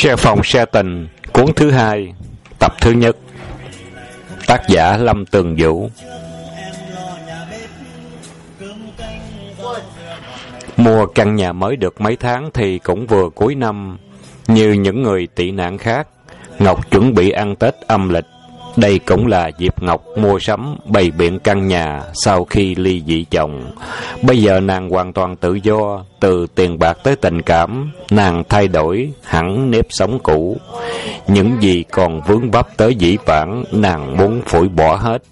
Xe phòng xe tình Cuốn thứ hai Tập thứ nhất. Tác giả Lâm Tường Vũ. Mua căn nhà mới được mấy tháng thì cũng vừa cuối năm Như những người tị nạn khác. Ngọc chuẩn bị ăn Tết âm lịch. Đây cũng là dịp Ngọc mua sắm bày biện căn nhà sau khi ly dị chồng. Bây giờ nàng hoàn toàn tự do, từ tiền bạc tới tình cảm, nàng thay đổi hẳn nếp sống cũ. Những gì còn vướng vấp tới dĩ vãng, nàng muốn phủi bỏ hết.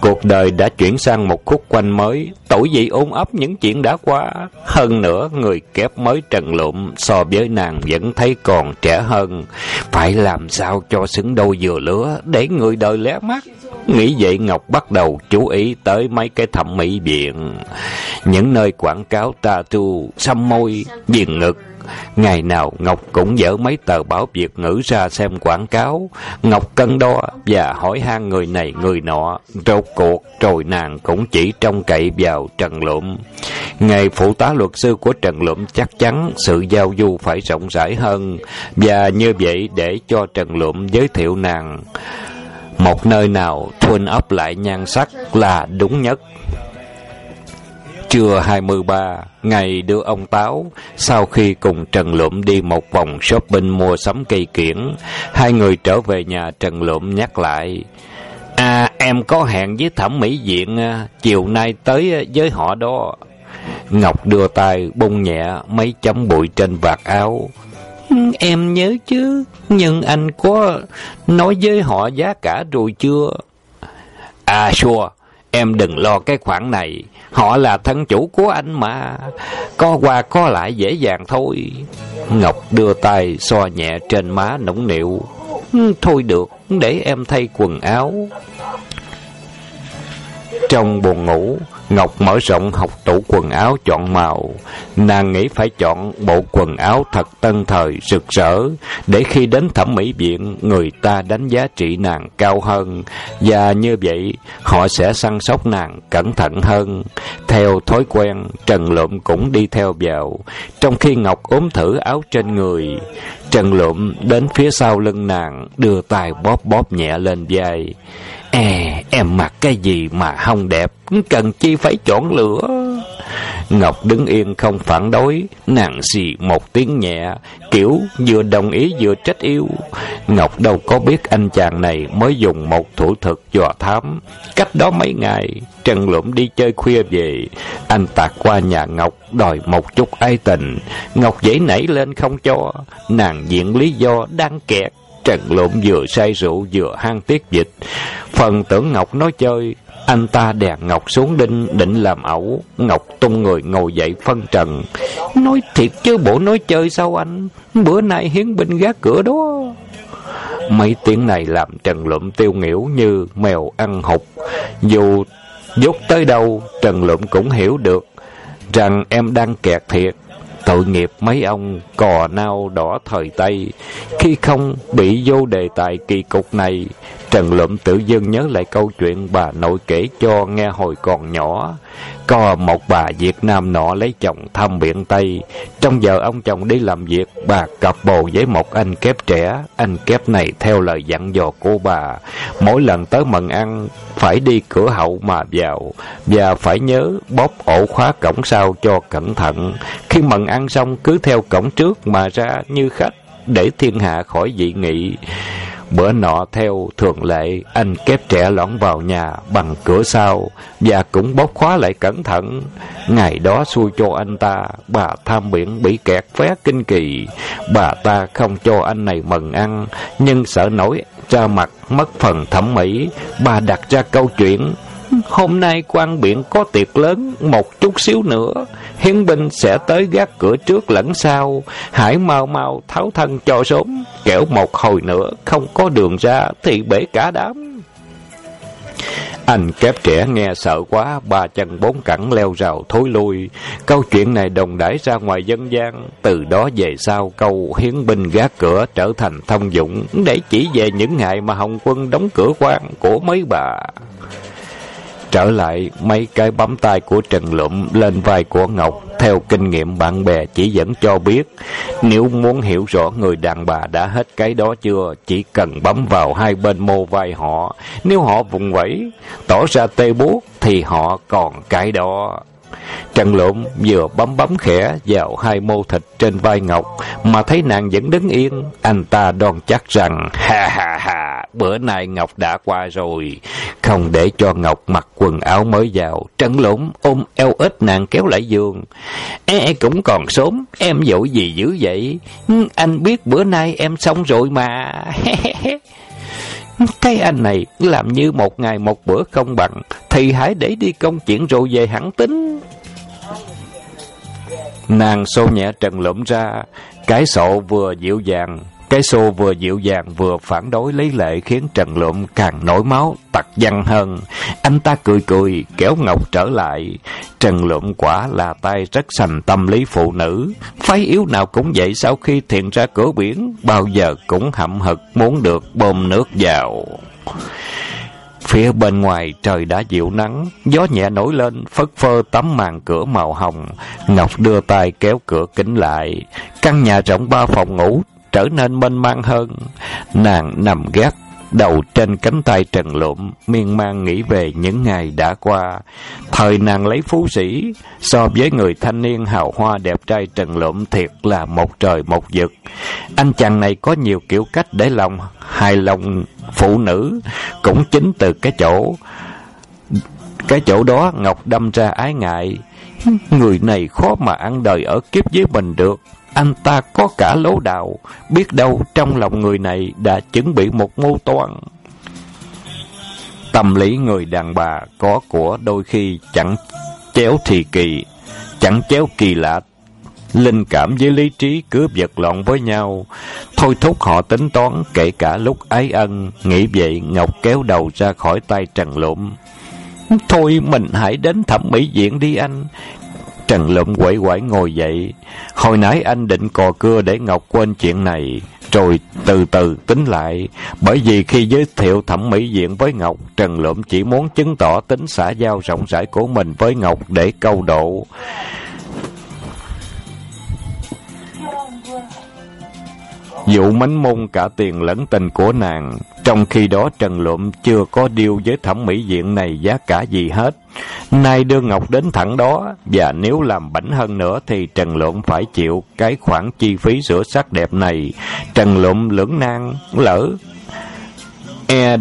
Cuộc đời đã chuyển sang một khúc quanh mới, tuổi dị ôm ấp những chuyện đã qua. Hơn nữa, người kép mới trần lụm so với nàng vẫn thấy còn trẻ hơn. Phải làm sao cho xứng đôi vừa lứa để người đời lé mắt. Nghĩ vậy Ngọc bắt đầu chú ý tới mấy cái thẩm mỹ viện. Những nơi quảng cáo tattoo, xăm môi, viền ngực, Ngày nào Ngọc cũng dỡ mấy tờ báo Việt ngữ ra xem quảng cáo. Ngọc cân đo và hỏi han người này người nọ. Rốt cuộc rồi nàng cũng chỉ trông cậy vào Trần Lụm. Ngày phụ tá luật sư của Trần Lụm chắc chắn sự giao du phải rộng rãi hơn. Và như vậy để cho Trần Lụm giới thiệu nàng. Một nơi nào thuần ấp lại nhan sắc là đúng nhất. Trưa 23, ngày đưa ông Táo, sau khi cùng Trần Lụm đi một vòng shopping mua sắm cây kiển, hai người trở về nhà Trần Lụm nhắc lại. À, em có hẹn với thẩm mỹ viện, à, chiều nay tới à, với họ đó. Ngọc đưa tay bung nhẹ mấy chấm bụi trên vạt áo. Em nhớ chứ, nhưng anh có nói với họ giá cả rồi chưa? À, sure, em đừng lo cái khoản này. Họ là thân chủ của anh mà. Có qua có lại dễ dàng thôi. Ngọc đưa tay xoa nhẹ trên má nũng nịu. Ừ, thôi được Để em thay quần áo. Trong buồn ngủ Ngọc mở rộng học tủ quần áo chọn màu. Nàng nghĩ phải chọn bộ quần áo thật tân thời, rực rỡ, để khi đến thẩm mỹ viện, người ta đánh giá trị nàng cao hơn. Và như vậy, họ sẽ săn sóc nàng cẩn thận hơn. Theo thói quen, Trần Lụm cũng đi theo vào. Trong khi Ngọc ốm thử áo trên người, Trần Lụm đến phía sau lưng nàng, đưa tay bóp bóp nhẹ lên vai. ê em mặc cái gì mà không đẹp, cần chi phải chọn lựa. Ngọc đứng yên không phản đối, nàng xì một tiếng nhẹ, kiểu vừa đồng ý vừa trách yêu. Ngọc đâu có biết anh chàng này mới dùng một thủ thuật dò thám. Cách đó mấy ngày, Trần Lụm đi chơi khuya về, anh tạt qua nhà Ngọc đòi một chút ai tình. Ngọc dễ nảy lên không cho, nàng diện lý do đang kẹt. Trần lộn vừa say rượu vừa hang tiết dịch. Phần tưởng Ngọc nói chơi, anh ta đè Ngọc xuống đinh định làm ẩu. Ngọc tung người ngồi dậy phân trần. Nói thiệt chứ bộ nói chơi sao anh? Bữa nay hiến binh gác cửa đó. Mấy tiếng này làm Trần Lụm tiêu nghỉu như mèo ăn hụt. Dù dốt tới đâu, Trần Lụm cũng hiểu được rằng em đang kẹt thiệt. Tội nghiệp mấy ông cò nao đỏ thời Tây, khi không bị vô đề tài kỳ cục này, Trần Lụm tự dưng nhớ lại câu chuyện bà nội kể cho nghe hồi còn nhỏ. Có một bà Việt Nam nọ lấy chồng thăm biển Tây. Trong giờ ông chồng đi làm việc, bà cặp bồ với một anh kép trẻ. Anh kép này theo lời dặn dò của bà. Mỗi lần tới mần ăn, phải đi cửa hậu mà vào. Và phải nhớ bóp ổ khóa cổng sau cho cẩn thận. Khi mần ăn xong, cứ theo cổng trước mà ra như khách, để thiên hạ khỏi dị nghị. Bữa nọ theo thường lệ, anh kép trẻ lõng vào nhà bằng cửa sau và cũng bóp khóa lại cẩn thận. Ngày đó xui cho anh ta, bà tham biển bị kẹt vé kinh kỳ. Bà ta không cho anh này mừng ăn, nhưng sợ nổi cha mặt mất phần thẩm mỹ. Bà đặt ra câu chuyện, hôm nay quan biển có tiệc lớn, một chút xíu nữa. Hiến binh sẽ tới gác cửa trước lẫn sau, hãy mau mau tháo thân cho sớm, kẻo một hồi nữa không có đường ra thì bể cả đám. Anh kép trẻ nghe sợ quá, ba chân bốn cẳng leo rào thối lui. Câu chuyện này đồng đãi ra ngoài dân gian. Từ đó về sau, câu hiến binh gác cửa trở thành thông dụng để chỉ về những ngày mà Hồng quân đóng cửa quan của mấy bà. Trở lại, mấy cái bấm tay của Trần Lụm lên vai của Ngọc, theo kinh nghiệm bạn bè chỉ dẫn cho biết, nếu muốn hiểu rõ người đàn bà đã hết cái đó chưa, chỉ cần bấm vào hai bên mô vai họ. Nếu họ vùng vẫy, tỏ ra tê buốt, thì họ còn cái đó. Trần Lộn vừa bấm bấm khẽ vào hai mô thịt trên vai Ngọc, mà thấy nàng vẫn đứng yên. Anh ta đoan chắc rằng, ha ha ha, bữa nay Ngọc đã qua rồi. Không để cho Ngọc mặc quần áo mới vào, trấn lũng, ôm eo ếch nàng kéo lại giường. Ê, cũng còn sớm, em dội gì dữ vậy? Ừ, anh biết bữa nay em xong rồi mà. Cái anh này làm như một ngày một bữa không bằng, thì hãy để đi công chuyện rồi về hẳn tính. Nàng xô nhẹ trần lụm ra, cái sộ vừa dịu dàng, cái xô vừa dịu dàng vừa phản đối lấy lệ khiến Trần Lụm càng nổi máu, tặc văn hơn. Anh ta cười cười, kéo Ngọc trở lại. Trần Lụm quả là tay rất sành tâm lý phụ nữ. Phái yếu nào cũng vậy sau khi thiện ra cửa biển, bao giờ cũng hậm hực muốn được bơm nước vào. Phía bên ngoài trời đã dịu nắng, gió nhẹ nổi lên, phất phơ tấm màn cửa màu hồng. Ngọc đưa tay kéo cửa kính lại. Căn nhà rộng ba phòng ngủ, trở nên mênh mang hơn. Nàng nằm gác đầu trên cánh tay trần lụm, miên man nghĩ về những ngày đã qua. Thời nàng lấy phú sĩ, so với người thanh niên hào hoa đẹp trai trần lụm thiệt là một trời một vực. Anh chàng này có nhiều kiểu cách để lòng hài lòng phụ nữ, cũng chính từ cái chỗ cái chỗ đó Ngọc đâm ra ái ngại. Người này khó mà ăn đời ở kiếp với mình được. Anh ta có cả lố đạo, biết đâu trong lòng người này đã chuẩn bị một mưu toan. Tâm lý người đàn bà có của đôi khi chẳng chéo thì kỳ, chẳng chéo kỳ lạ. Linh cảm với lý trí cứ vật lộn với nhau, thôi thúc họ tính toán kể cả lúc ái ân. Nghĩ vậy Ngọc kéo đầu ra khỏi tay Trần Lụm. Thôi mình hãy đến thẩm mỹ viện đi anh Trần Lụm quẩy quẩy ngồi dậy. Hồi nãy anh định cò cưa để Ngọc quên chuyện này, rồi từ từ tính lại. Bởi vì khi giới thiệu thẩm mỹ viện với Ngọc, Trần Lụm chỉ muốn chứng tỏ tính xã giao rộng rãi của mình với Ngọc để câu độ. Dụ mánh môn cả tiền lẫn tình của nàng, trong khi đó Trần Lụm chưa có điêu với thẩm mỹ viện này giá cả gì hết. Nay đưa Ngọc đến thẳng đó, và nếu làm bảnh hơn nữa thì Trần Lụm phải chịu cái khoản chi phí sửa sắc đẹp này. Trần Lụm lưỡng nan, lỡ, e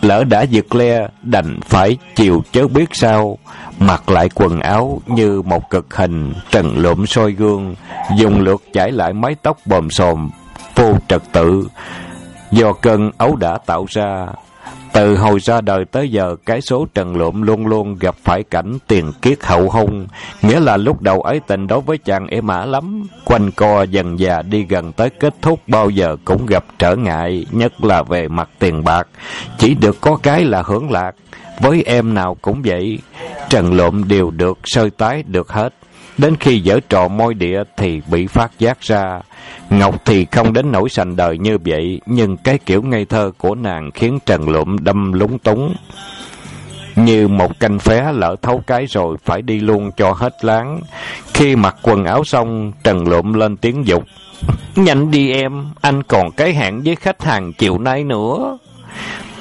lỡ đã giật le, đành phải chịu chớ biết sao. Mặc lại quần áo như một cực hình, Trần Lụm soi gương, dùng lượt chải lại mái tóc bồm xồm, vô trật tự, do cơn ấu đã tạo ra. Từ hồi ra đời tới giờ, cái số Trần Lụm luôn luôn gặp phải cảnh tiền kiết hậu hung, nghĩa là lúc đầu ấy tình đối với chàng êm ả lắm, quanh co dần già đi gần tới kết thúc bao giờ cũng gặp trở ngại, nhất là về mặt tiền bạc, chỉ được có cái là hưởng lạc, với em nào cũng vậy, Trần Lụm đều được sơi tái được hết. Đến khi dở trò môi địa thì bị phát giác ra. Ngọc thì không đến nỗi sành đời như vậy, nhưng cái kiểu ngây thơ của nàng khiến Trần Lụm đâm lúng túng. Như một canh phé lỡ thấu cái rồi phải đi luôn cho hết láng. Khi mặc quần áo xong, Trần Lụm lên tiếng dục. Nhanh đi em, anh còn cái hẹn với khách hàng chiều nay nữa.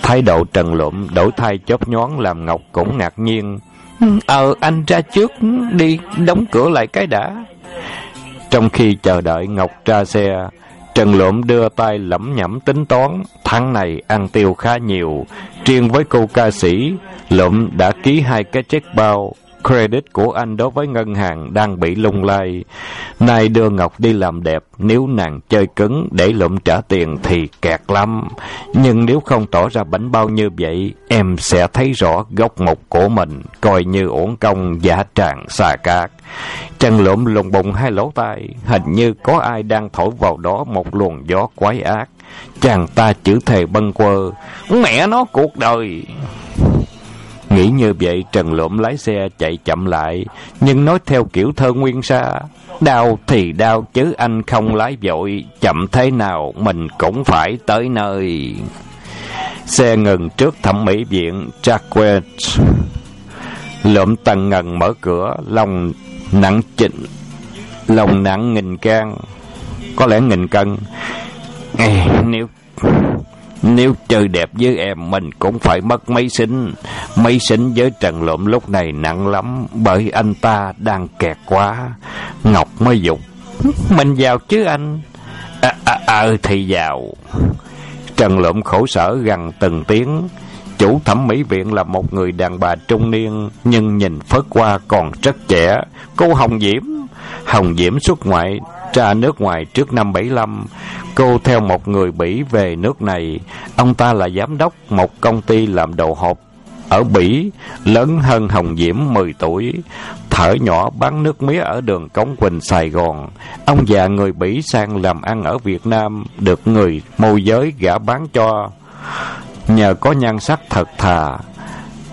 Thái độ Trần Lụm đổi thay chớp nhón làm Ngọc cũng ngạc nhiên. Ờ, anh ra trước đi, đóng cửa lại cái đã. Trong khi chờ đợi Ngọc ra xe, Trần Lộm đưa tay lẩm nhẩm tính toán, tháng này ăn tiêu khá nhiều. Riêng với cô ca sĩ, Lộm đã ký hai cái check bao, Credit của anh đối với ngân hàng đang bị lung lay. Nay đưa Ngọc đi làm đẹp, nếu nàng chơi cứng để lụm trả tiền thì kẹt lắm. Nhưng nếu không tỏ ra bánh bao như vậy, em sẽ thấy rõ gốc mục của mình, coi như uổng công giả tràng xà cát. Trần lụm lùng bụng hai lỗ tai, hình như có ai đang thổi vào đó một luồng gió quái ác. Chàng ta chữ thề bâng quơ, mẹ nó cuộc đời... Nghĩ như vậy Trần Lộm lái xe chạy chậm lại, nhưng nói theo kiểu thơ nguyên sa. Đau thì đau chứ anh không lái vội, chậm thế nào mình cũng phải tới nơi. Xe ngừng trước thẩm mỹ viện Jacquet. Lộm tầng ngần mở cửa, lòng Nặng chỉnh Lòng nặng nghìn can Có lẽ nghìn cân Ê, Nếu nếu chơi đẹp với em Mình cũng phải mất mấy sinh Mấy sinh với Trần Lộm lúc này nặng lắm Bởi anh ta đang kẹt quá. Ngọc mới dục Mình vào chứ anh. À, à, à thì vào. Trần Lộm khổ sở gần từng tiếng. Chủ thẩm mỹ viện là một người đàn bà trung niên Nhưng nhìn phớt qua còn rất trẻ. Cô Hồng Diễm. Hồng Diễm xuất ngoại ra nước ngoài trước năm 75 Cô theo một người Bỉ về nước này Ông ta là giám đốc một công ty làm đồ hộp ở Bỉ, lớn hơn Hồng Diễm 10 tuổi, thở nhỏ bán nước mía ở đường Cống Quỳnh, Sài Gòn. Ông già người Bỉ sang làm ăn ở Việt Nam, được người môi giới gả bán cho. Nhờ có nhan sắc thật thà,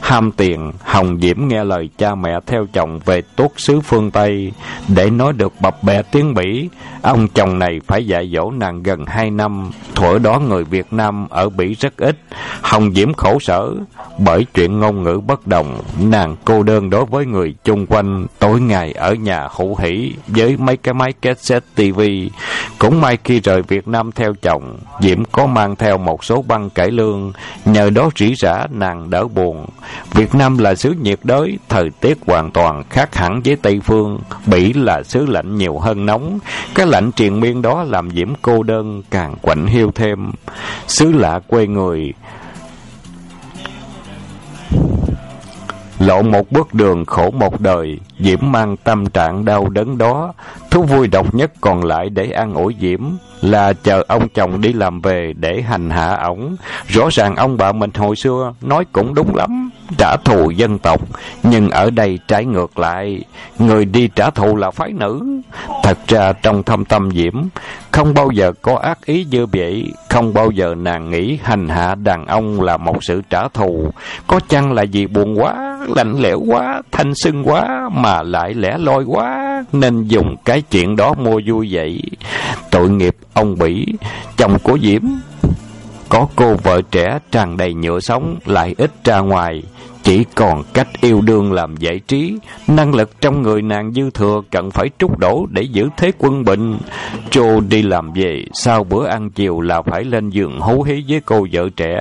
ham tiền, Hồng Diễm nghe lời cha mẹ theo chồng về tốt xứ phương Tây. Để nói được bập bẹ tiếng Bỉ, ông chồng này phải dạy dỗ nàng gần hai năm. Thuở đó người Việt Nam ở Bỉ rất ít. Hồng Diễm khổ sở, bởi chuyện ngôn ngữ bất đồng, nàng cô đơn đối với người chung quanh, tối ngày ở nhà hữu hỷ với mấy cái máy cassette TV. Cũng may khi rời Việt Nam theo chồng, Diễm có mang theo một số băng cải lương, nhờ đó rỉ rả nàng đỡ buồn. Việt Nam là xứ nhiệt đới, thời tiết hoàn toàn khác hẳn với Tây Phương. Bỉ là xứ lạnh nhiều hơn nóng. Cái lạnh triền miên đó làm Diễm cô đơn càng quạnh hiu thêm. Xứ lạ quê người, Lộ một bước đường khổ một đời, Diễm mang tâm trạng đau đớn đó. Thú vui độc nhất còn lại để an ủi Diễm là chờ ông chồng đi làm về để hành hạ ổng. Rõ ràng ông bà mình hồi xưa nói cũng đúng lắm, trả thù dân tộc. Nhưng ở đây trái ngược lại, người đi trả thù là phái nữ. Thật ra trong thâm tâm Diễm, không bao giờ có ác ý như vậy, không bao giờ nàng nghĩ hành hạ đàn ông là một sự trả thù. Có chăng là vì buồn quá, lạnh lẽo quá, thanh sưng quá, mà lại lẻ loi quá, nên dùng cái chuyện đó mua vui vậy. Tội nghiệp ông Bỉ, chồng của Diễm, có cô vợ trẻ tràn đầy nhựa sống, lại ít ra ngoài. Chỉ còn cách yêu đương làm giải trí, năng lực trong người nàng dư thừa cần phải trút đổ để giữ thế quân bình. Trô đi làm về, sau bữa ăn chiều là phải lên giường hú hí với cô vợ trẻ.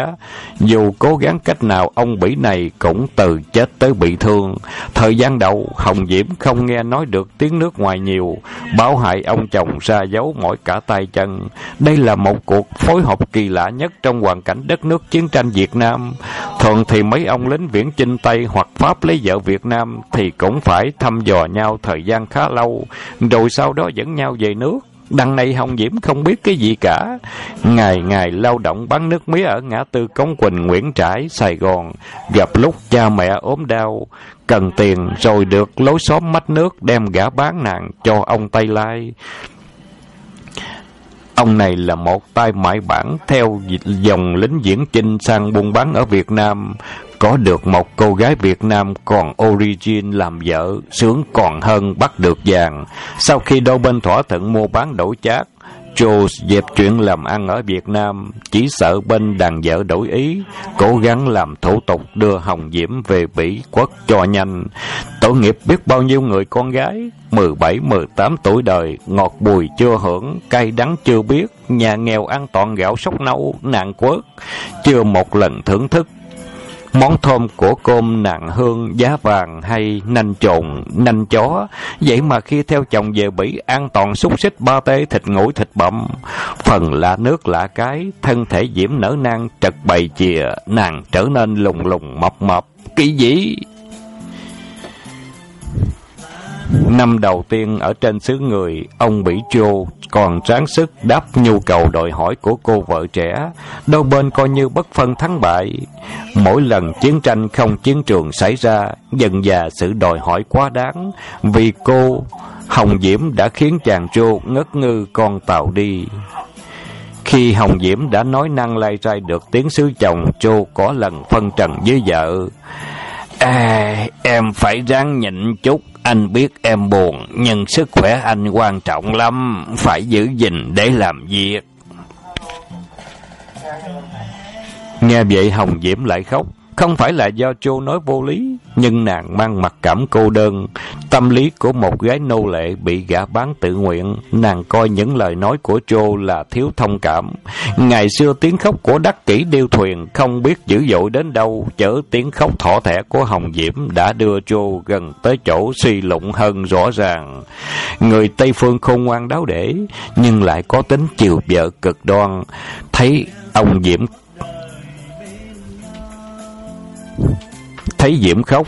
Dù cố gắng cách nào, ông Bỉ này cũng từ chết tới bị thương. Thời gian đầu, Hồng Diễm không nghe nói được tiếng nước ngoài nhiều, báo hại ông chồng ra dấu mỏi cả tay chân. Đây là một cuộc phối hợp kỳ lạ nhất trong hoàn cảnh đất nước chiến tranh Việt Nam. Thường thì mấy ông lính viễn chinh Tây hoặc Pháp lấy vợ Việt Nam thì cũng phải thăm dò nhau thời gian khá lâu, rồi sau đó dẫn nhau về nước. Đằng này Hồng Diễm không biết cái gì cả. Ngày ngày lao động bán nước mía ở ngã tư Cống Quỳnh, Nguyễn Trãi, Sài Gòn. Gặp lúc cha mẹ ốm đau, cần tiền rồi được lối xóm mách nước đem gã bán nàng cho ông Tây Lai. Ông này là một tay mãi bản theo dòng lính diễn chinh sang buôn bán ở Việt Nam. Có được một cô gái Việt Nam còn origin làm vợ, sướng còn hơn bắt được vàng. Sau khi đôi bên thỏa thuận mua bán đổi chác, Joe dẹp chuyện làm ăn ở Việt Nam, chỉ sợ bên đàn vợ đổi ý, cố gắng làm thủ tục đưa Hồng Diễm về Bỉ quốc cho nhanh. Tội nghiệp biết bao nhiêu người con gái, 17, 18 tuổi đời, ngọt bùi chưa hưởng, cay đắng chưa biết, nhà nghèo ăn toàn gạo sóc nâu, nạn quớt, chưa một lần thưởng thức Món thơm của cơm nặng hương, giá vàng hay nanh trộn, nanh chó. Vậy mà khi theo chồng về Bỉ an toàn xúc xích ba tê thịt ngủi thịt bậm. Phần lạ nước lạ cái, thân thể diễm nở nang trật bày chìa, nàng trở nên lùng lùng mập mập, kỳ dĩ. Năm đầu tiên ở trên xứ người, ông Bỉ Chô còn tráng sức đáp nhu cầu đòi hỏi của cô vợ trẻ, đôi bên coi như bất phân thắng bại. Mỗi lần chiến tranh không chiến trường xảy ra, dần già sự đòi hỏi quá đáng, vì cô Hồng Diễm đã khiến chàng Chô ngất ngư con tàu đi. Khi Hồng Diễm đã nói năng lai rai được tiếng sứ chồng, Chô có lần phân trần với vợ. À, em phải ráng nhịn chút, anh biết em buồn, nhưng sức khỏe anh quan trọng lắm, phải giữ gìn để làm việc. Nghe vậy Hồng Diễm lại khóc, không phải là do Châu nói vô lý, nhưng nàng mang mặt cảm cô đơn. Tâm lý của một gái nô lệ bị gã bán tự nguyện, nàng coi những lời nói của Joe là thiếu thông cảm. Ngày xưa tiếng khóc của đắc kỷ điêu thuyền không biết dữ dội đến đâu, chở tiếng khóc thỏ thẻ của Hồng Diễm đã đưa Joe gần tới chỗ suy lụng hơn rõ ràng. Người Tây Phương khôn ngoan đáo để, nhưng lại có tính chiều vợ cực đoan. Thấy ông Diễm thấy Diễm khóc,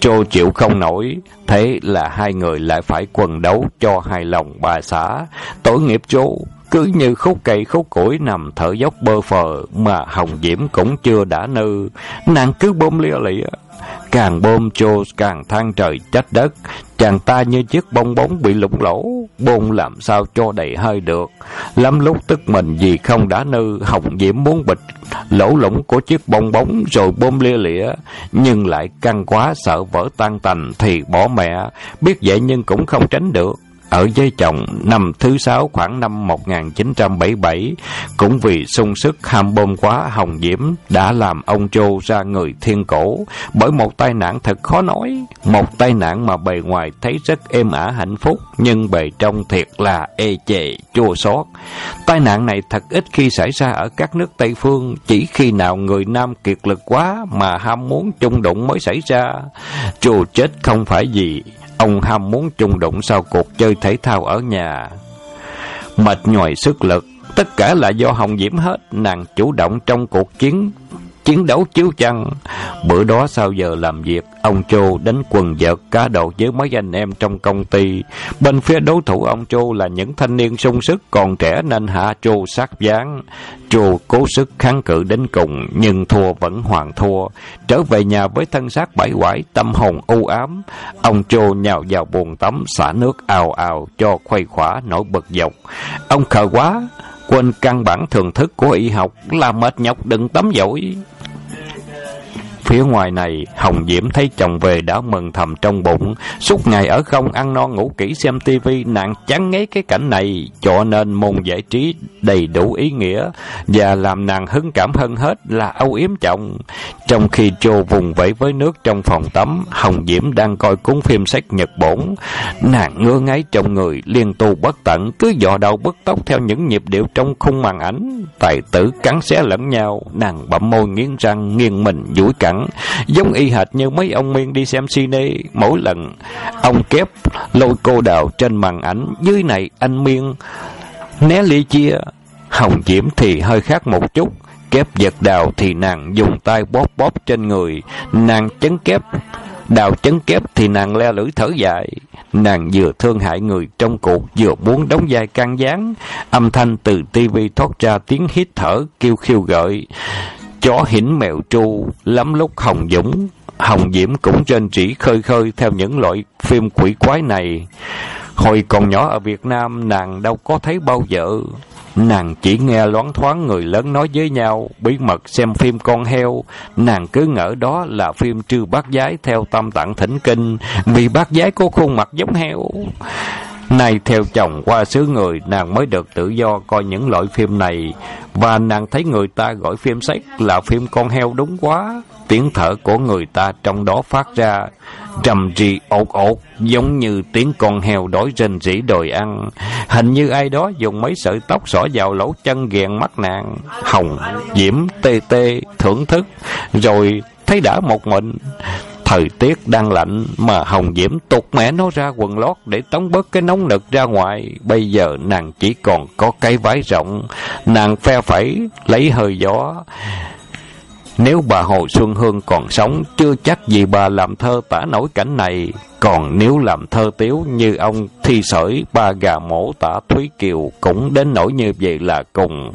Trô chịu không nổi, thế là hai người lại phải quần đấu cho hai lòng bà xã. Tội nghiệp Trô, cứ như khúc cây khúc củi nằm thở dốc bơ phờ mà Hồng Diễm cũng chưa đã nư, nàng cứ bôm lia lịa. Càng bôm trô càng than trời trách đất, chàng ta như chiếc bong bóng bị lủng lỗ, bôn làm sao cho đầy hơi được. Lắm lúc tức mình vì không đã nư, Hồng Diễm muốn bịch lỗ lũng của chiếc bong bóng rồi bôm lia lịa, nhưng lại căng quá sợ vỡ tan tành thì bỏ mẹ, biết vậy nhưng cũng không tránh được. Ở với chồng năm thứ sáu khoảng năm 1977, cũng vì sung sức ham bom quá Hồng Diễm đã làm ông Châu ra người thiên cổ bởi một tai nạn thật khó nói. Một tai nạn mà bề ngoài thấy rất êm ả hạnh phúc, nhưng bề trong thiệt là ê chề, chua xót. Tai nạn này thật ít khi xảy ra ở các nước Tây Phương, chỉ khi nào người Nam kiệt lực quá mà ham muốn chung đụng mới xảy ra. Trô chết không phải gì Ông ham muốn chung đụng sau cuộc chơi thể thao ở nhà. Mệt nhòi sức lực, tất cả là do Hồng Diễm hết, nàng chủ động trong cuộc chiến chiến đấu chiếu chăng. Bữa đó sau giờ làm việc, ông Châu đánh quần vợt cá độ với mấy anh em trong công ty. Bên phía đối thủ ông Châu là những thanh niên sung sức còn trẻ nên hạ Châu sát gián. Châu cố sức kháng cự đến cùng nhưng thua vẫn hoàn thua. Trở về nhà với thân xác bãi quải, tâm hồn u ám. Ông Châu nhào vào buồn tắm, xả nước ào ào cho khuây khỏa nổi bật dọc. Ông khờ quá, quên căn bản thường thức của y học là mệt nhọc đừng tắm dội. Phía ngoài này, Hồng Diễm thấy chồng về đã mừng thầm trong bụng. Suốt ngày ở không ăn no ngủ kỹ xem tivi nàng chán ngấy cái cảnh này, cho nên môn giải trí đầy đủ ý nghĩa và làm nàng hứng cảm hơn hết là âu yếm chồng. Trong khi trô vùng vẫy với nước trong phòng tắm, Hồng Diễm đang coi cuốn phim sách Nhật Bổn. Nàng ngơ ngáy trong người, liên tu bất tận, cứ dò đầu bứt tóc theo những nhịp điệu trong khung màn ảnh. Tài tử cắn xé lẫn nhau, nàng bậm môi nghiến răng, nghiêng mình, duỗi cẳng giống y hệt như mấy ông miên đi xem cine mỗi lần. Ông kép lôi cô đào trên màn ảnh. Dưới này anh miên né ly chia. Hồng diễm thì hơi khác một chút. Kép giật đào thì nàng dùng tay bóp bóp trên người. Nàng chấn kép. Đào chấn kép thì nàng le lưỡi thở dài. Nàng vừa thương hại người trong cuộc, vừa muốn đóng vai can gián. Âm thanh từ tivi thoát ra tiếng hít thở kêu khiêu gợi. Chó hỉnh mèo tru, lắm lúc Hồng Dũng, Hồng Diễm cũng trên chỉ khơi khơi theo những loại phim quỷ quái này. Hồi còn nhỏ ở Việt Nam, nàng đâu có thấy bao giờ. Nàng chỉ nghe loáng thoáng người lớn nói với nhau, bí mật xem phim con heo. Nàng cứ ngỡ đó là phim trư bác giái theo tâm tạng thỉnh kinh, vì bác giái có khuôn mặt giống heo. Nay theo chồng qua xứ người, nàng mới được tự do coi những loại phim này. Và nàng thấy người ta gọi phim sách là phim con heo đúng quá. Tiếng thở của người ta trong đó phát ra trầm rì ột ột giống như tiếng con heo đói rên rỉ đòi ăn. Hình như ai đó dùng mấy sợi tóc xỏ vào lỗ chân ghèn mắt nàng. Hồng, diễm, tê tê, thưởng thức. Rồi thấy đã một mình. Thời tiết đang lạnh mà Hồng Diễm tụt mẹ nó ra quần lót để tống bớt cái nóng nực ra ngoài. Bây giờ nàng chỉ còn có cái váy rộng, nàng phe phẩy lấy hơi gió. Nếu bà Hồ Xuân Hương còn sống, chưa chắc gì bà làm thơ tả nổi cảnh này. Còn nếu làm thơ tiếu như ông thi sởi ba gà mổ tả Thúy Kiều cũng đến nỗi như vậy là cùng.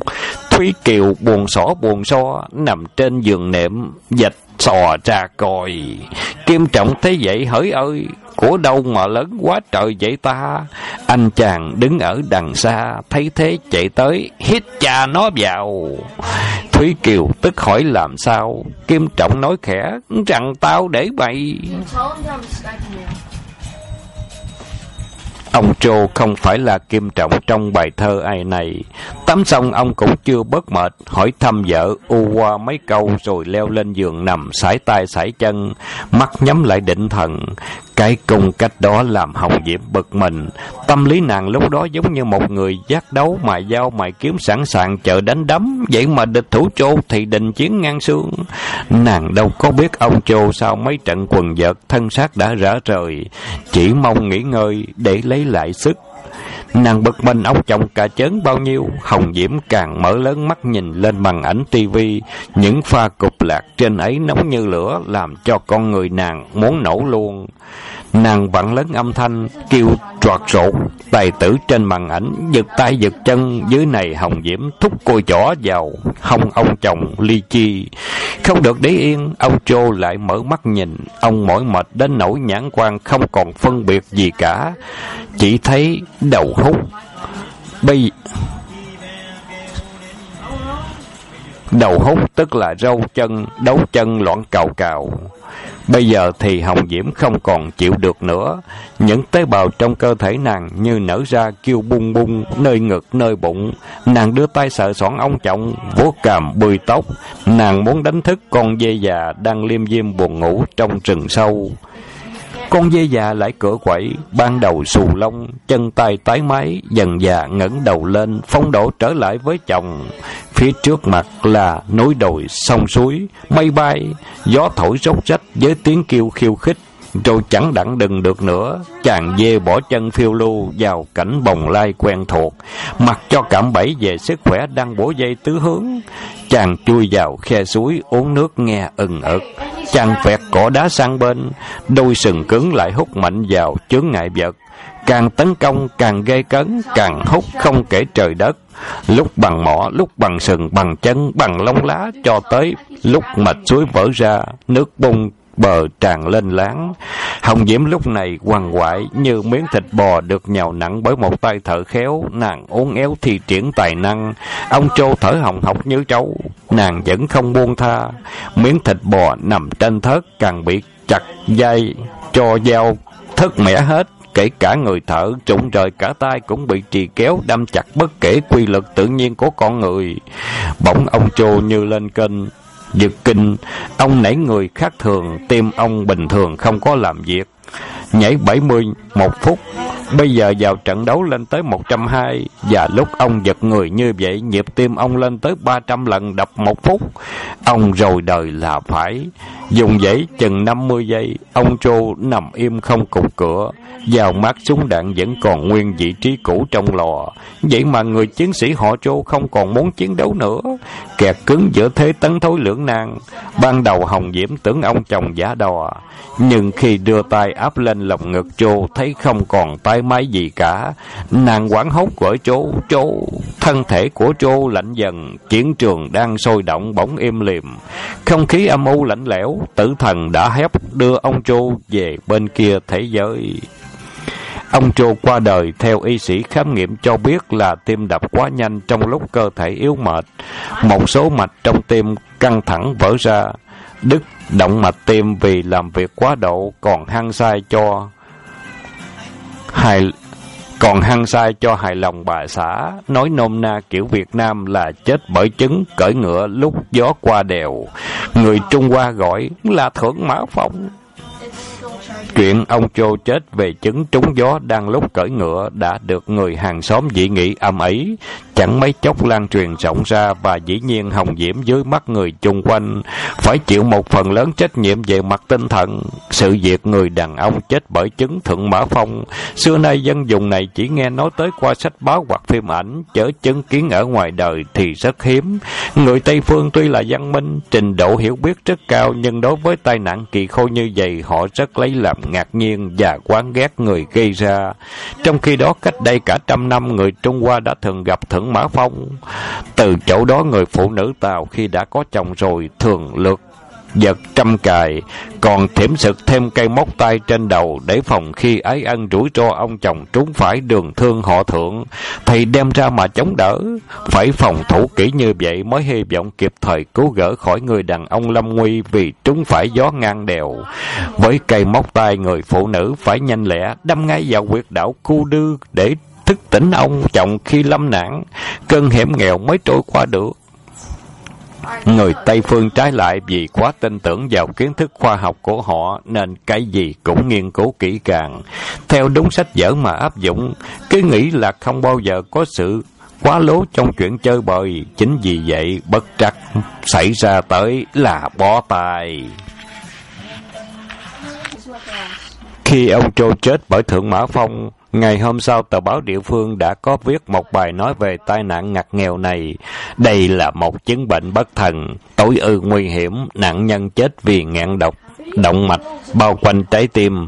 Thúy Kiều buồn xỏ buồn so, nằm trên giường nệm, dạch xò ra coi. Kim Trọng thấy vậy hỡi ơi, của đâu mà lớn quá trời vậy ta. Anh chàng đứng ở đằng xa, thấy thế chạy tới, hít cha nó vào. Thúy Kiều tức hỏi làm sao. Kim Trọng nói khẽ, rằng tao để bày. Ông Trô không phải là kim trọng trong bài thơ ai này. Tắm xong ông cũng chưa bớt mệt, hỏi thăm vợ u qua mấy câu rồi leo lên giường nằm sải tay sải chân, mắt nhắm lại định thần. Cái cung cách đó làm Hồng Diễm bực mình. Tâm lý nàng lúc đó giống như một người giác đấu mài dao mài kiếm sẵn sàng chờ đánh đấm. Vậy mà địch thủ Trô thì định chiến ngang xương. Nàng đâu có biết ông Trô sau mấy trận quần vợt thân xác đã rã rời. Chỉ mong nghỉ ngơi để lấy lại sức. Nàng bực mình ông chồng cả chớn bao nhiêu, Hồng Diễm càng mở lớn mắt nhìn lên màn ảnh tivi, những pha cục lạc trên ấy nóng như lửa làm cho con người nàng muốn nổ luôn. Nàng vặn lớn âm thanh, kêu trọt rột, tài tử trên màn ảnh, giật tay giật chân, dưới này Hồng Diễm thúc cô chỏ vào, hông ông chồng ly chi. Không được để yên, ông Trô lại mở mắt nhìn, ông mỏi mệt đến nỗi nhãn quan không còn phân biệt gì cả, chỉ thấy đầu hút. Bây Đầu hút tức là râu chân, đấu chân loạn cào cào. Bây giờ thì Hồng Diễm không còn chịu được nữa. Những tế bào trong cơ thể nàng như nở ra kêu bung bung, nơi ngực, nơi bụng. Nàng đưa tay sợ soạn ông trọng, vuốt cằm, bươi tóc. Nàng muốn đánh thức con dê già đang liêm diêm buồn ngủ trong rừng sâu. Con dê già lại cửa quậy, ban đầu xù lông, chân tay tái máy, dần già ngẩng đầu lên, phong độ trở lại với chồng. Phía trước mặt là núi đồi, sông suối, mây bay, gió thổi róc rách với tiếng kêu khiêu khích. Rồi chẳng đặng đừng được nữa, chàng dê bỏ chân phiêu lưu vào cảnh bồng lai quen thuộc, mặc cho cảm bẫy về sức khỏe đang bổ dây tứ hướng. Chàng chui vào khe suối uống nước nghe ừng ực, chàng vẹt cỏ đá sang bên, đôi sừng cứng lại hút mạnh vào chướng ngại vật. Càng tấn công càng gây cấn, càng hút không kể trời đất. Lúc bằng mỏ, lúc bằng sừng, bằng chân, bằng lông lá, cho tới lúc mạch suối vỡ ra, nước bung bờ tràn lên láng. Hồng Diễm lúc này quằn quại như miếng thịt bò được nhào nặng bởi một tay thợ khéo, nàng uốn éo thi triển tài năng. Ông châu thở hồng hộc như trâu, nàng vẫn không buông tha. Miếng thịt bò nằm trên thớt càng bị chặt dây cho dao thất mẻ hết kể cả người thợ trụng rời cả tay cũng bị trì kéo đâm chặt bất kể quy luật tự nhiên của con người bỗng ông châu như lên kênh giật kinh, ông nảy người khác thường, tim ông bình thường, không có làm việc. Nhảy bảy mươi một phút, bây giờ vào trận đấu lên tới một trăm hai, và lúc ông giật người như vậy, nhịp tim ông lên tới ba trăm lần đập một phút. Ông rồi đời là phải dùng dãy chừng năm mươi giây, ông trô nằm im không cục cửa. Vào mắt súng đạn vẫn còn nguyên vị trí cũ trong lò. Vậy mà người chiến sĩ họ trô không còn muốn chiến đấu nữa. Kẹt cứng giữa thế tấn thối lưỡng nan, ban đầu hồng diễm tưởng ông chồng giả đò. Nhưng khi đưa tay áp lên lồng ngực trô, thấy không còn tay máy gì cả. Nàng quảng hốt gọi trô trô, thân thể của trô lạnh dần, chiến trường đang sôi động bỗng im lìm. Không khí âm u lạnh lẽo tử thần đã hép đưa ông trô về bên kia thế giới Ông Trô qua đời theo y sĩ khám nghiệm cho biết là tim đập quá nhanh trong lúc cơ thể yếu mệt. Một số mạch trong tim căng thẳng vỡ ra. Đứt động mạch tim vì làm việc quá độ còn hăng sai cho hài còn hăng sai cho hài lòng bà xã, nói nôm na kiểu Việt Nam là chết bởi chứng, cởi ngựa lúc gió qua đèo. Người Trung Hoa gọi là thưởng mã phong. Chuyện ông Chô chết về chứng trúng gió đang lúc cởi ngựa đã được người hàng xóm dị nghị âm ấy, chẳng mấy chốc lan truyền rộng ra và dĩ nhiên hồng diễm dưới mắt người chung quanh, phải chịu một phần lớn trách nhiệm về mặt tinh thần. Sự việc người đàn ông chết bởi chứng thượng mã phong, xưa nay dân dùng này chỉ nghe nói tới qua sách báo hoặc phim ảnh, chớ chứng kiến ở ngoài đời thì rất hiếm. Người Tây Phương tuy là văn minh, trình độ hiểu biết rất cao, nhưng đối với tai nạn kỳ khôi như vậy, họ rất lấy làm ngạc nhiên và quán ghét người gây ra. Trong khi đó, cách đây cả trăm năm, người Trung Hoa đã thường gặp thượng Mã Phong. Từ chỗ đó, người phụ nữ Tàu khi đã có chồng rồi thường lượt vật trăm cài, còn thiểm sực thêm cây móc tay trên đầu để phòng khi ái ân rủi ro ông chồng trúng phải đường thương họ thượng, thì đem ra mà chống đỡ. Phải phòng thủ kỹ như vậy mới hy vọng kịp thời cứu gỡ khỏi người đàn ông lâm nguy vì trúng phải gió ngang đèo. Với cây móc tay người phụ nữ phải nhanh lẹ đâm ngay vào quyệt đảo cu đư để thức tỉnh ông chồng khi lâm nạn, cơn hiểm nghèo mới trôi qua được. Người Tây Phương trái lại vì quá tin tưởng vào kiến thức khoa học của họ nên cái gì cũng nghiên cứu kỹ càng. Theo đúng sách vở mà áp dụng, cứ nghĩ là không bao giờ có sự quá lố trong chuyện chơi bời. Chính vì vậy bất trắc xảy ra tới là bó tài. Khi ông Trô chết bởi Thượng Mã Phong, Ngày hôm sau, tờ báo địa phương đã có viết một bài nói về tai nạn ngặt nghèo này. Đây là một chứng bệnh bất thần, tối ư nguy hiểm, nạn nhân chết vì ngạn độc, động mạch, bao quanh trái tim.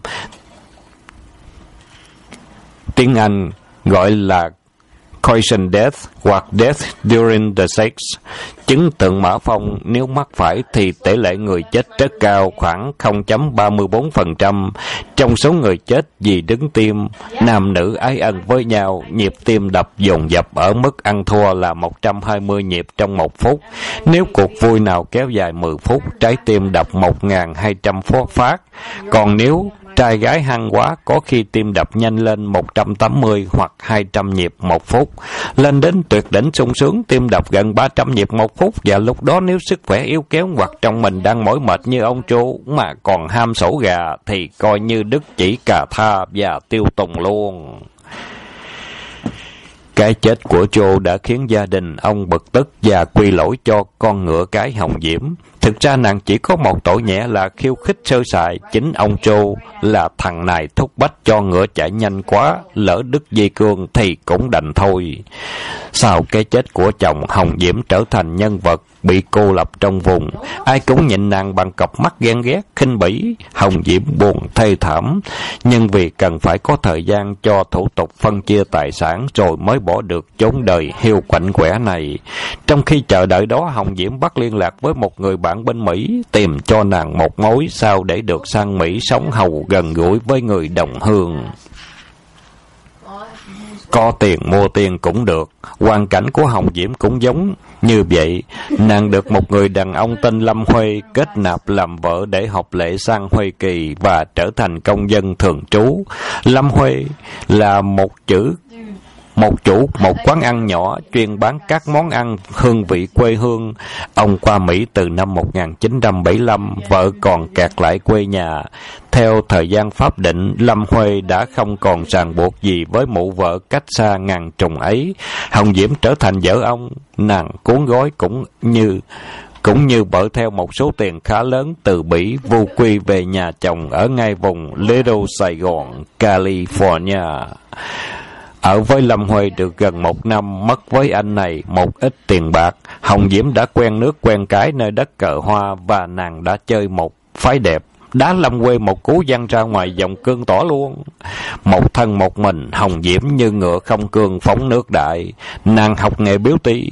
Tiếng Anh gọi là poison death hoặc death during the sex. Chứng tượng mã phong nếu mắc phải thì tỷ lệ người chết rất cao khoảng 0.34%. Trong số người chết vì đứng tim, nam nữ ái ân với nhau, nhịp tim đập dồn dập ở mức ăn thua là 120 nhịp trong một phút. Nếu cuộc vui nào kéo dài 10 phút, trái tim đập 1.200 phút phát. Còn nếu Trai gái hăng quá, có khi tim đập nhanh lên 180 hoặc 200 nhịp một phút. Lên đến tuyệt đỉnh sung sướng, tim đập gần 300 nhịp một phút và lúc đó nếu sức khỏe yếu kéo hoặc trong mình đang mỏi mệt như ông chú mà còn ham sổ gà thì coi như đức chỉ cà tha và tiêu tùng luôn. Cái chết của Châu đã khiến gia đình ông bực tức và quy lỗi cho con ngựa cái hồng diễm. Thực ra nàng chỉ có một tội nhẹ là khiêu khích sơ sài. Chính ông Châu là thằng này thúc bách cho ngựa chạy nhanh quá, lỡ đứt dây cương thì cũng đành thôi. Sau cái chết của chồng, Hồng Diễm trở thành nhân vật bị cô lập trong vùng. Ai cũng nhìn nàng bằng cặp mắt ghen ghét, khinh bỉ. Hồng Diễm buồn thê thảm. Nhưng vì cần phải có thời gian cho thủ tục phân chia tài sản rồi mới bỏ được chốn đời hiu quạnh quẻ này. Trong khi chờ đợi đó, Hồng Diễm bắt liên lạc với một người bạn bên Mỹ, tìm cho nàng một mối sao để được sang Mỹ sống hầu gần gũi với người đồng hương. Có tiền mua tiền cũng được, hoàn cảnh của Hồng Diễm cũng giống như vậy. Nàng được một người đàn ông tên Lâm Huê kết nạp làm vợ để học lễ sang Huê Kỳ và trở thành công dân thường trú. Lâm Huê là một chữ một chủ một quán ăn nhỏ chuyên bán các món ăn hương vị quê hương. Ông qua Mỹ từ năm 1975, vợ còn kẹt lại quê nhà. Theo thời gian pháp định, Lâm Huê đã không còn ràng buộc gì với mụ vợ cách xa ngàn trùng ấy. Hồng Diễm trở thành vợ ông, nàng cuốn gói cũng như cũng như bở theo một số tiền khá lớn từ Bỉ vô quy về nhà chồng ở ngay vùng Little Sài Gòn, California. Ở với Lâm Huê được gần một năm, mất với anh này một ít tiền bạc. Hồng Diễm đã quen nước quen cái nơi đất cờ hoa và nàng đã chơi một phái đẹp. Đá Lâm Quê một cú văng ra ngoài dòng cương tỏ luôn. Một thân một mình, Hồng Diễm như ngựa không cương phóng nước đại. Nàng học nghề biếu tí,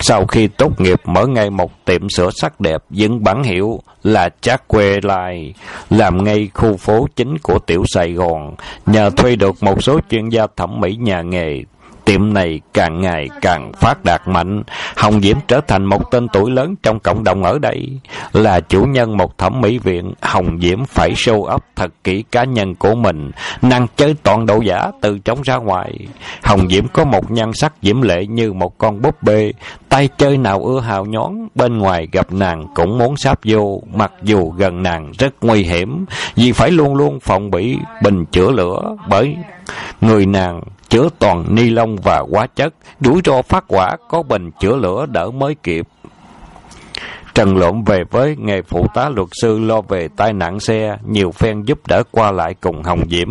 sau khi tốt nghiệp mở ngay một tiệm sửa sắc đẹp dựng bản hiệu là Chát Quê Lai, làm ngay khu phố chính của tiểu Sài Gòn, nhờ thuê được một số chuyên gia thẩm mỹ nhà nghề. Tiệm này càng ngày càng phát đạt mạnh, Hồng Diễm trở thành một tên tuổi lớn trong cộng đồng ở đây. Là chủ nhân một thẩm mỹ viện, Hồng Diễm phải show up thật kỹ cá nhân của mình, năng chơi toàn độ giả từ trong ra ngoài. Hồng Diễm có một nhan sắc diễm lệ như một con búp bê, tay chơi nào ưa hào nhón, bên ngoài gặp nàng cũng muốn sáp vô, mặc dù gần nàng rất nguy hiểm, vì phải luôn luôn phòng bị bình chữa lửa, bởi người nàng chứa toàn ni lông và hóa chất, rủi ro phát quả có bình chữa lửa đỡ mới kịp. Trần Lộn về với nghề phụ tá luật sư lo về tai nạn xe, nhiều phen giúp đỡ qua lại cùng Hồng Diễm,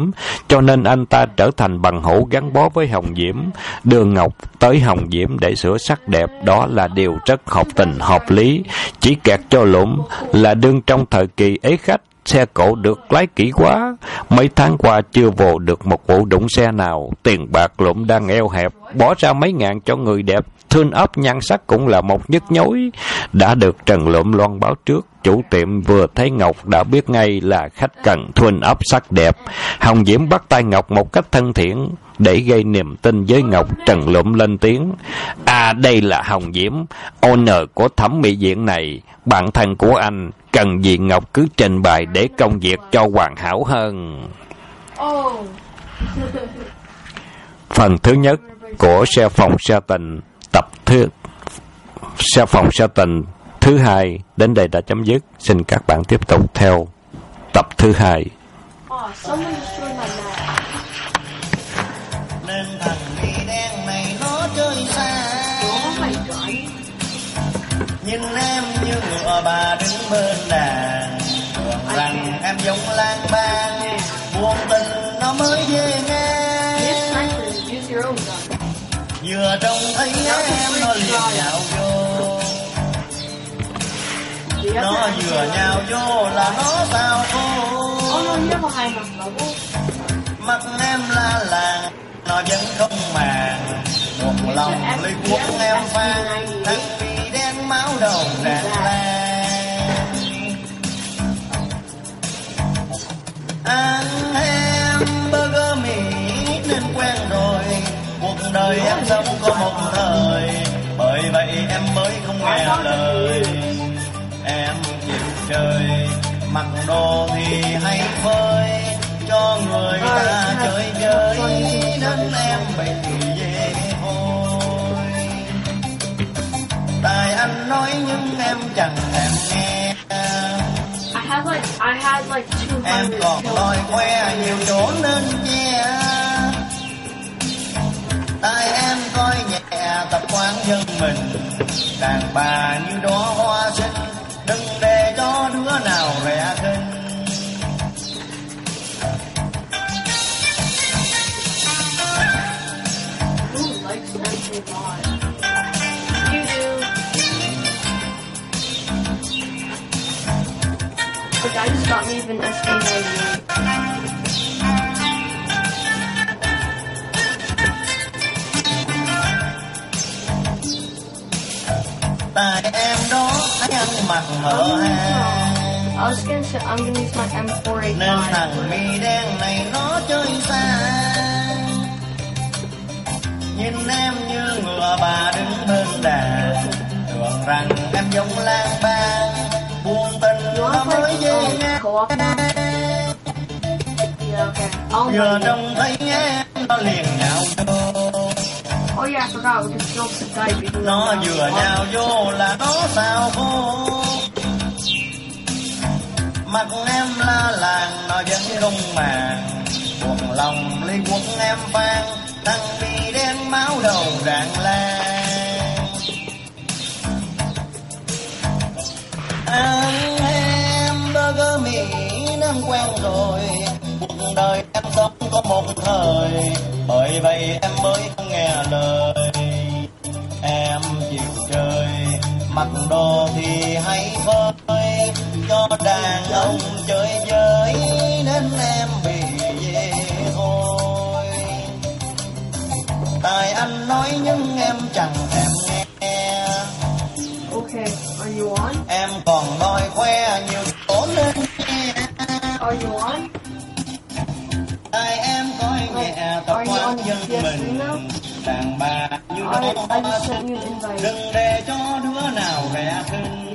cho nên anh ta trở thành bằng hữu gắn bó với Hồng Diễm. Đường Ngọc tới Hồng Diễm để sửa sắc đẹp, đó là điều rất hợp tình hợp lý. Chỉ kẹt cho lũng là đương trong thời kỳ ấy khách, xe cộ được lái kỹ quá. Mấy tháng qua chưa vô được một vụ đụng xe nào, tiền bạc lụm đang eo hẹp, bỏ ra mấy ngàn cho người đẹp, thương ấp nhan sắc cũng là một nhức nhối. Đã được Trần Lụm loan báo trước, chủ tiệm vừa thấy Ngọc đã biết ngay là khách cần thuần ấp sắc đẹp. Hồng Diễm bắt tay Ngọc một cách thân thiện, để gây niềm tin với Ngọc trần lụm lên tiếng. À đây là Hồng Diễm, owner của thẩm mỹ viện này, bạn thân của anh, cần gì Ngọc cứ trình bày để công việc cho hoàn hảo hơn. Phần thứ nhất của xe phòng xe tình tập thứ xe phòng xe tình thứ hai đến đây đã chấm dứt. Xin các bạn tiếp tục theo tập thứ hai. nhưng em như ngựa bà đứng bên đàn Tưởng rằng em giống lang bang Buồn tình nó mới về nghe Vừa trông thấy em nó liền nhào vô nó vừa nhào vô là nó sao cô? Mặt em la làng Nó vẫn không màng. Một lòng lấy cuốn em pha Thằng bị đen máu đầu rạng lan Ăn hamburger Mỹ nên quen rồi Cuộc đời em sống có một thời. Bởi vậy em mới không nghe lời. em chơi mặc đồ thì hay phơi cho người ta chơi chơi nên em bị về thôi. Tại anh nói nhưng em chẳng thèm nghe. I have like I had like 200 em còn đòi khoe nhiều chỗ nên che. Tại em coi nhẹ tập quán dân mình đàn bà như đóa hoa xinh đừng để cho đứa nào rẻ khinh Who likes Nancy Vaughn? You do. The guy just got me even SB98. tại em đó thấy ăn mặc mở hàng I was gonna say I'm gonna use my M485. nên thằng mi đen này nó chơi xa. Nhìn em như ngựa bà đứng bên đàn tưởng rằng em giống lang bang buồn tình nó mới về nghe. Oh vừa my trông thấy em nó liền nhào vô Oh yeah, I forgot we can still Skype even though nó we're vừa not- nhào vô là nó sao khô mặt em la làng nó vẫn không màng. Buồn lòng lấy quần em vang. thằng bị đen máu đầu rạng lan ăn burger mì nên quen rồi có một thời. Bởi vậy em mới không nghe lời. Em chịu chơi mặc đồ thì hay phơi cho đàn ông chơi với nên em bị về thôi tại anh nói nhưng em chẳng thèm nghe. Okay, are you on? em còn đòi khoe nhiều nên nghe Are you on? Em coi nhẹ tập quán dân mình đàn bà như đó đừng để cho đứa nào rẻ khinh